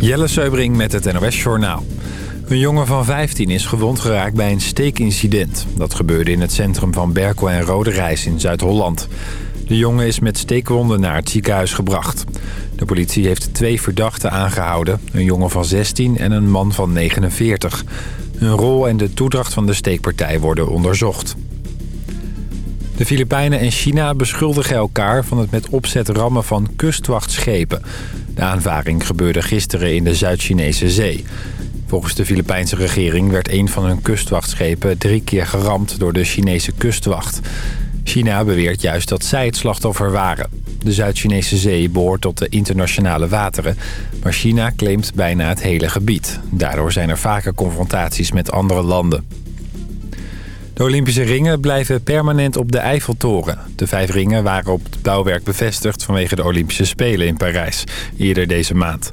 Jelle Seubring met het NOS Journaal. Een jongen van 15 is gewond geraakt bij een steekincident. Dat gebeurde in het centrum van Berkel en Roderijs in Zuid-Holland. De jongen is met steekwonden naar het ziekenhuis gebracht. De politie heeft twee verdachten aangehouden. Een jongen van 16 en een man van 49. Hun rol en de toedracht van de steekpartij worden onderzocht. De Filipijnen en China beschuldigen elkaar van het met opzet rammen van kustwachtschepen. De aanvaring gebeurde gisteren in de Zuid-Chinese zee. Volgens de Filipijnse regering werd een van hun kustwachtschepen drie keer geramd door de Chinese kustwacht. China beweert juist dat zij het slachtoffer waren. De Zuid-Chinese zee behoort tot de internationale wateren, maar China claimt bijna het hele gebied. Daardoor zijn er vaker confrontaties met andere landen. De Olympische ringen blijven permanent op de Eiffeltoren. De vijf ringen waren op het bouwwerk bevestigd vanwege de Olympische Spelen in Parijs, eerder deze maand.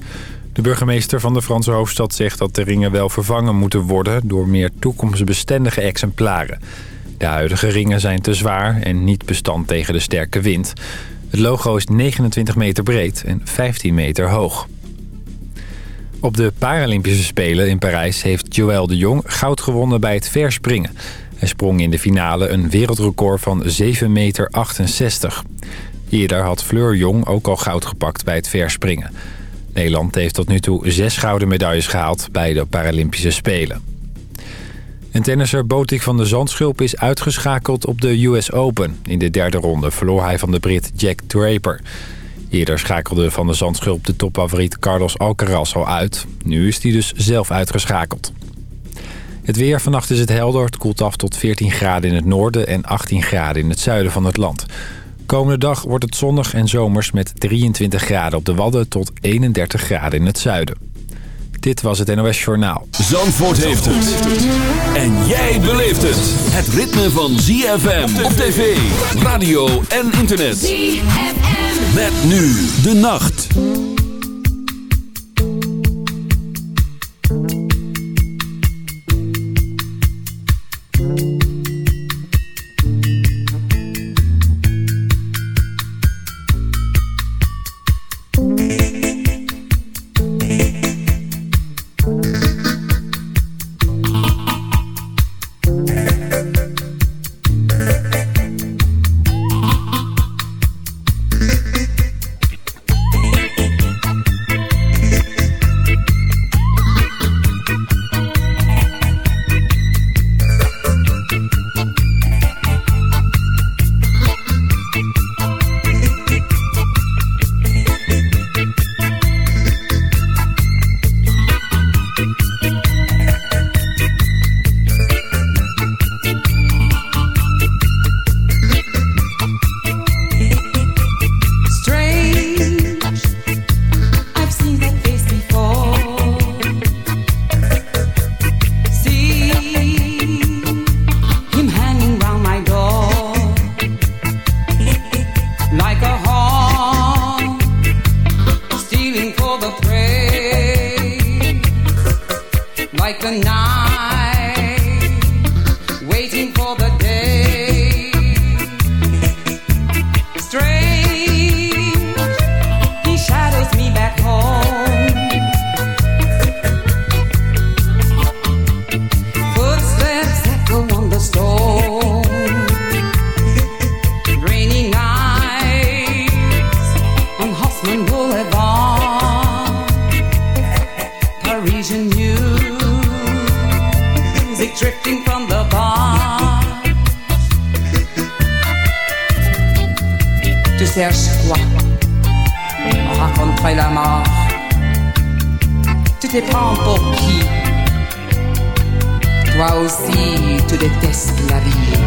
De burgemeester van de Franse hoofdstad zegt dat de ringen wel vervangen moeten worden door meer toekomstbestendige exemplaren. De huidige ringen zijn te zwaar en niet bestand tegen de sterke wind. Het logo is 29 meter breed en 15 meter hoog. Op de Paralympische Spelen in Parijs heeft Joël de Jong goud gewonnen bij het verspringen. Hij sprong in de finale een wereldrecord van 7,68 meter. Eerder had Fleur Jong ook al goud gepakt bij het verspringen. Nederland heeft tot nu toe zes gouden medailles gehaald bij de Paralympische Spelen. En tennisser Botik van de Zandschulp is uitgeschakeld op de US Open. In de derde ronde verloor hij van de Brit Jack Draper. Eerder schakelde Van de Zandschulp de topfavoriet Carlos Alcaraz al uit. Nu is hij dus zelf uitgeschakeld. Het weer, vannacht is het helder. Het koelt af tot 14 graden in het noorden en 18 graden in het zuiden van het land. Komende dag wordt het zonnig en zomers met 23 graden op de Wadden tot 31 graden in het zuiden. Dit was het NOS Journaal. Zandvoort heeft het. En jij beleeft het. Het ritme van ZFM op tv, radio en internet. ZFM. Met nu de nacht. te prends pour qui Toi aussi, tu détestes la vie.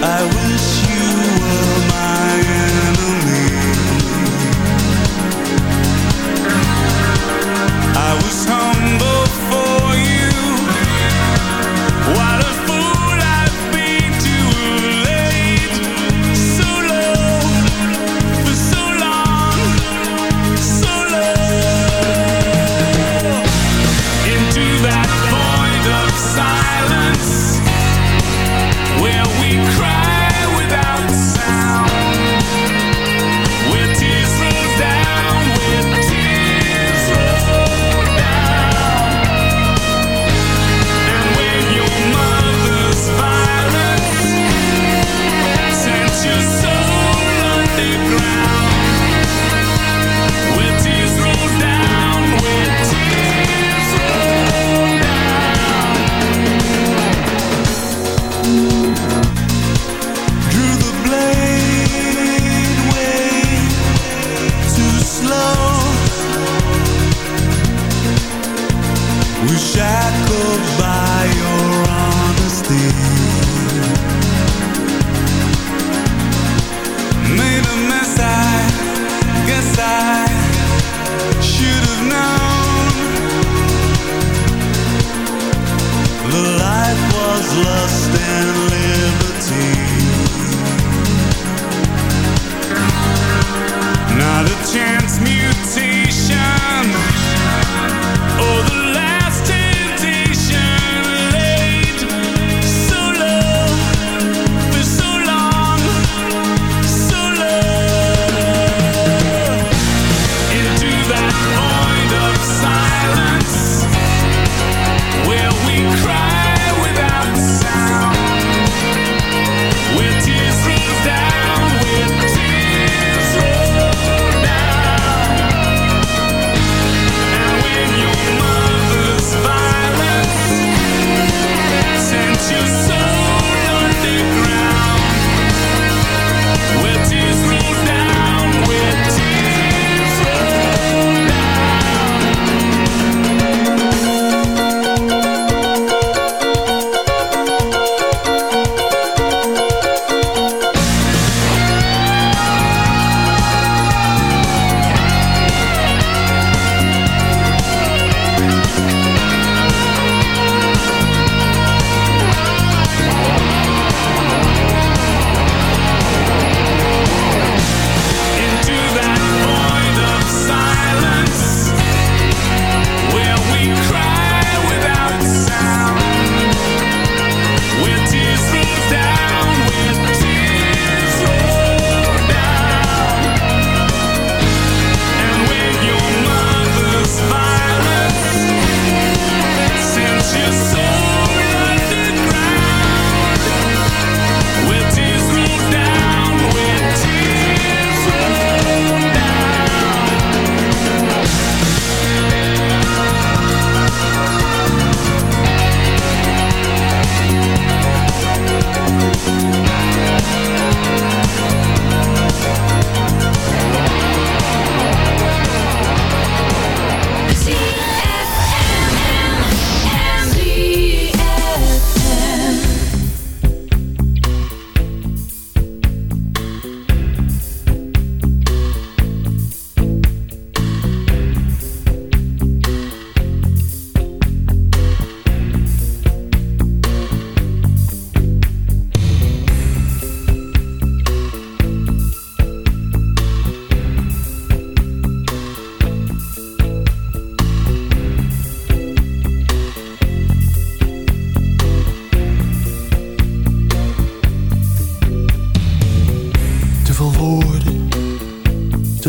I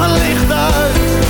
Het licht uit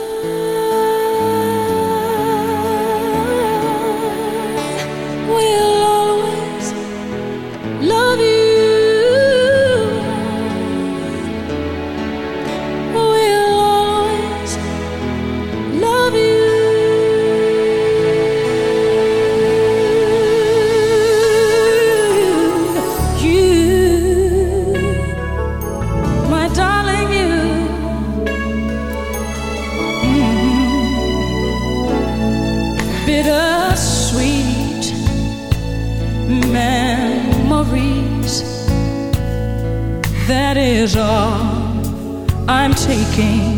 King.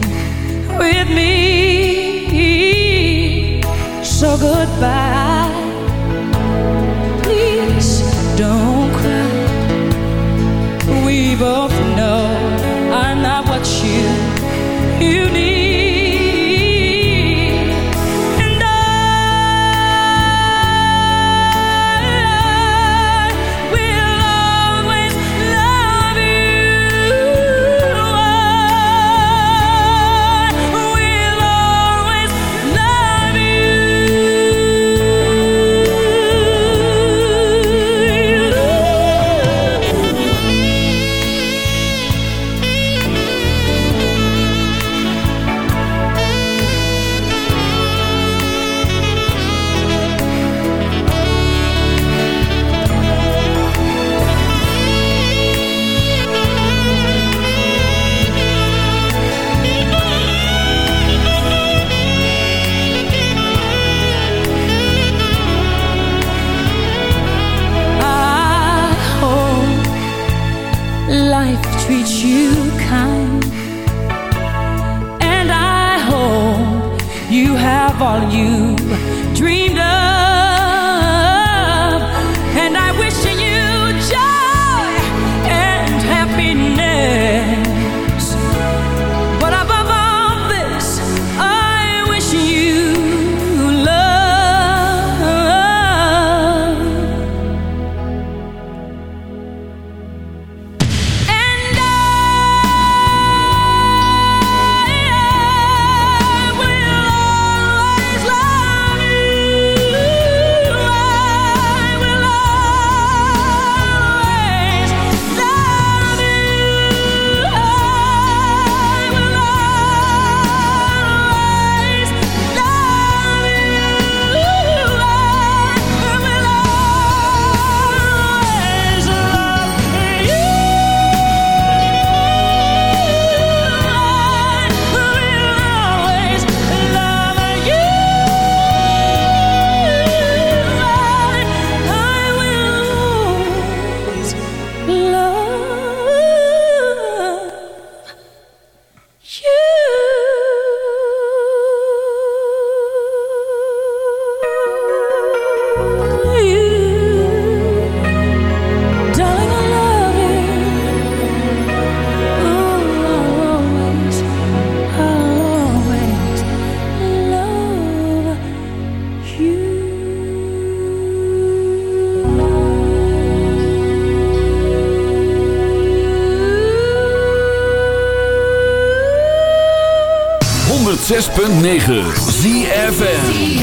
106.9 ZFN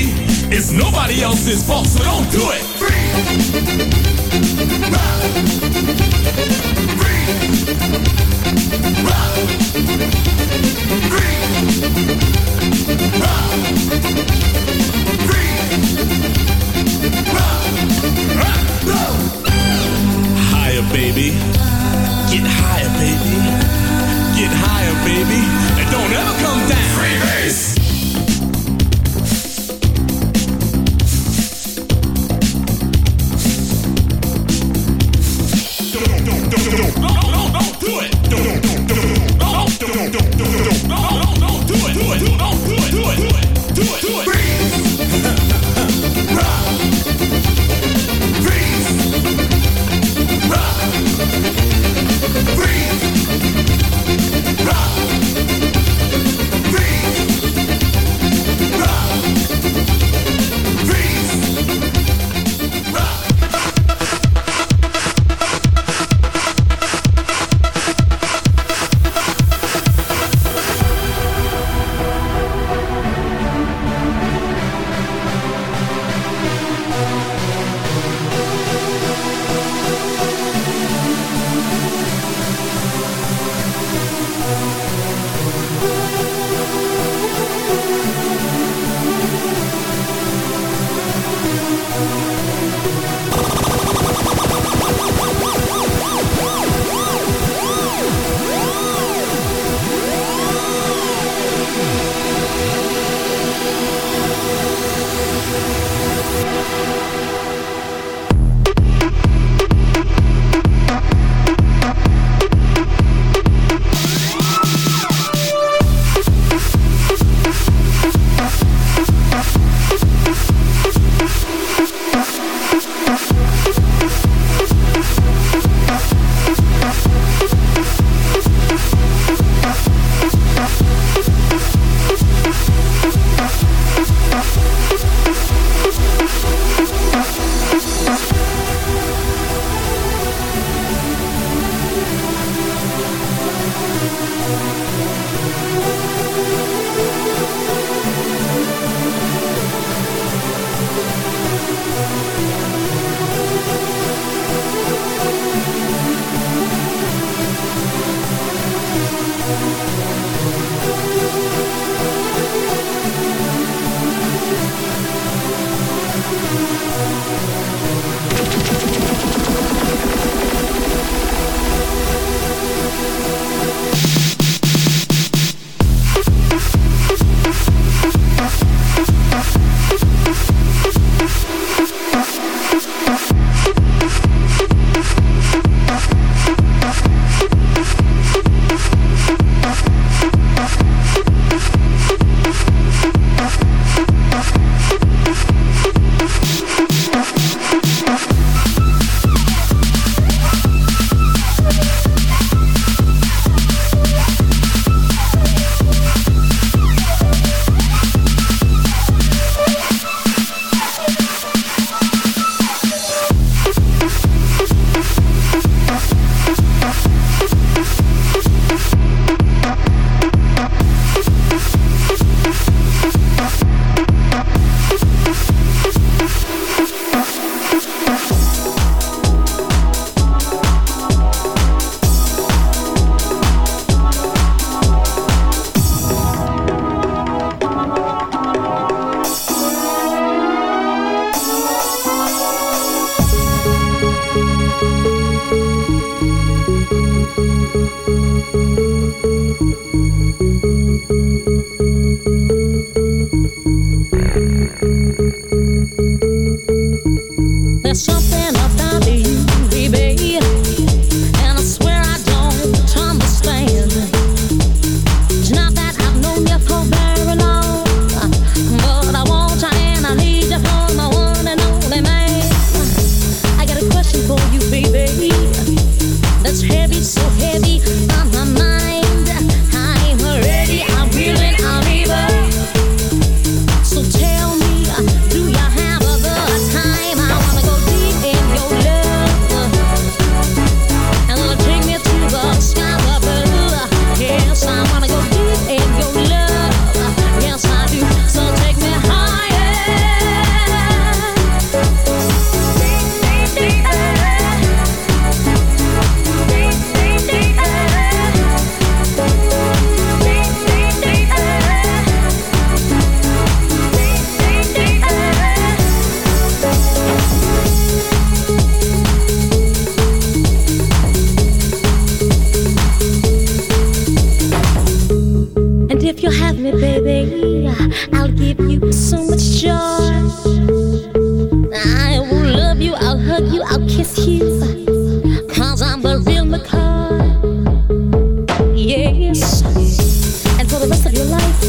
baby. It's nobody else's fault, so don't do it. Free. Higher, baby. Get higher, baby. Get higher, baby. And don't ever come down. Freebase!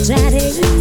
daddy.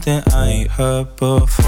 something I ain't heard before.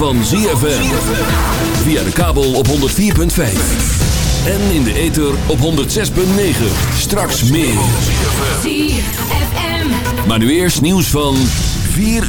van ZFM. Via de kabel op 104.5. En in de ether op 106.9. Straks meer. Maar nu eerst nieuws van 4 uur.